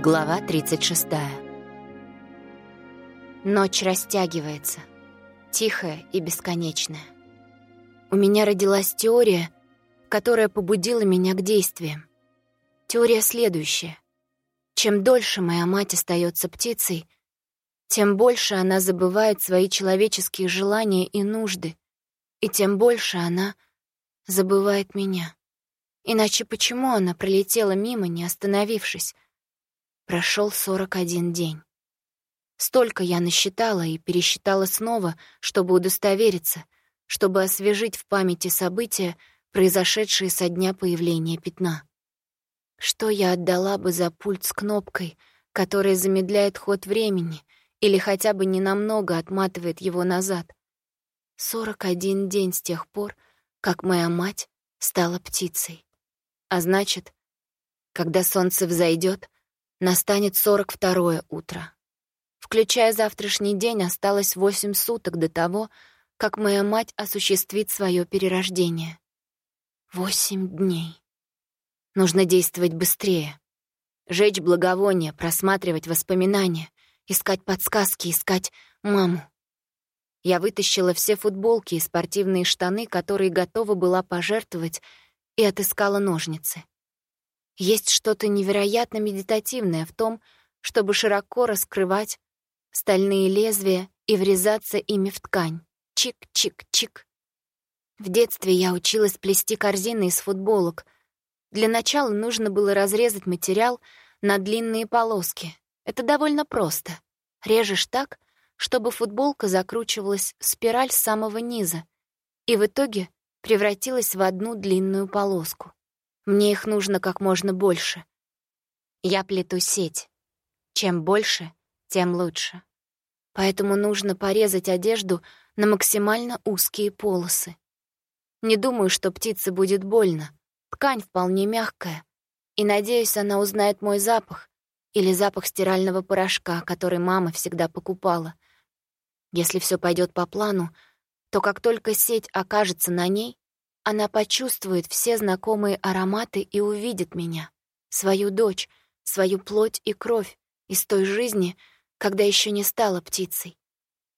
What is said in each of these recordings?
Глава 36. Ночь растягивается, тихая и бесконечная. У меня родилась теория, которая побудила меня к действиям. Теория следующая. Чем дольше моя мать остается птицей, тем больше она забывает свои человеческие желания и нужды, и тем больше она забывает меня. Иначе почему она пролетела мимо, не остановившись? Прошел 41 день. Столько я насчитала и пересчитала снова, чтобы удостовериться, чтобы освежить в памяти события, произошедшие со дня появления пятна. Что я отдала бы за пульт с кнопкой, которая замедляет ход времени или хотя бы ненамного отматывает его назад? 41 день с тех пор, как моя мать стала птицей. А значит, когда солнце взойдет, Настанет сорок второе утро. Включая завтрашний день, осталось восемь суток до того, как моя мать осуществит свое перерождение. Восемь дней. Нужно действовать быстрее. Жечь благовония, просматривать воспоминания, искать подсказки, искать маму. Я вытащила все футболки и спортивные штаны, которые готова была пожертвовать, и отыскала ножницы. Есть что-то невероятно медитативное в том, чтобы широко раскрывать стальные лезвия и врезаться ими в ткань. Чик-чик-чик. В детстве я училась плести корзины из футболок. Для начала нужно было разрезать материал на длинные полоски. Это довольно просто. Режешь так, чтобы футболка закручивалась в спираль с самого низа и в итоге превратилась в одну длинную полоску. Мне их нужно как можно больше. Я плету сеть. Чем больше, тем лучше. Поэтому нужно порезать одежду на максимально узкие полосы. Не думаю, что птице будет больно. Ткань вполне мягкая. И, надеюсь, она узнает мой запах или запах стирального порошка, который мама всегда покупала. Если все пойдет по плану, то как только сеть окажется на ней, она почувствует все знакомые ароматы и увидит меня, свою дочь, свою плоть и кровь из той жизни, когда еще не стала птицей.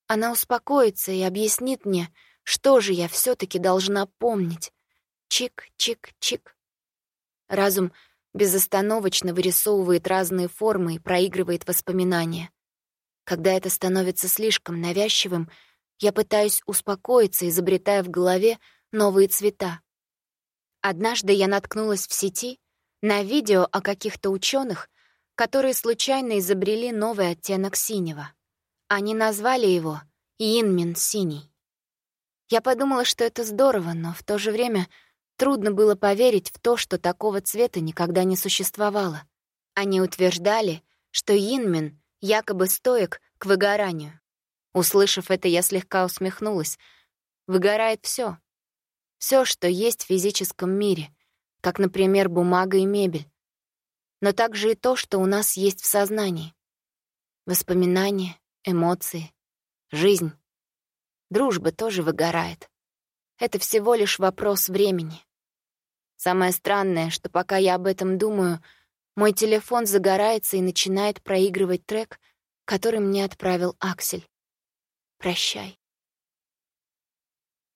Она успокоится и объяснит мне, что же я все таки должна помнить. Чик-чик-чик. Разум безостановочно вырисовывает разные формы и проигрывает воспоминания. Когда это становится слишком навязчивым, я пытаюсь успокоиться, изобретая в голове новые цвета. Однажды я наткнулась в сети на видео о каких-то ученых, которые случайно изобрели новый оттенок синего. Они назвали его Инмин синий. Я подумала, что это здорово, но в то же время трудно было поверить в то, что такого цвета никогда не существовало. Они утверждали, что Инмин якобы стоек к выгоранию. Услышав это, я слегка усмехнулась. Выгорает все, все, что есть в физическом мире, как, например, бумага и мебель, но также и то, что у нас есть в сознании. Воспоминания, эмоции, жизнь. Дружба тоже выгорает. Это всего лишь вопрос времени. Самое странное, что пока я об этом думаю, мой телефон загорается и начинает проигрывать трек, который мне отправил Аксель. Прощай.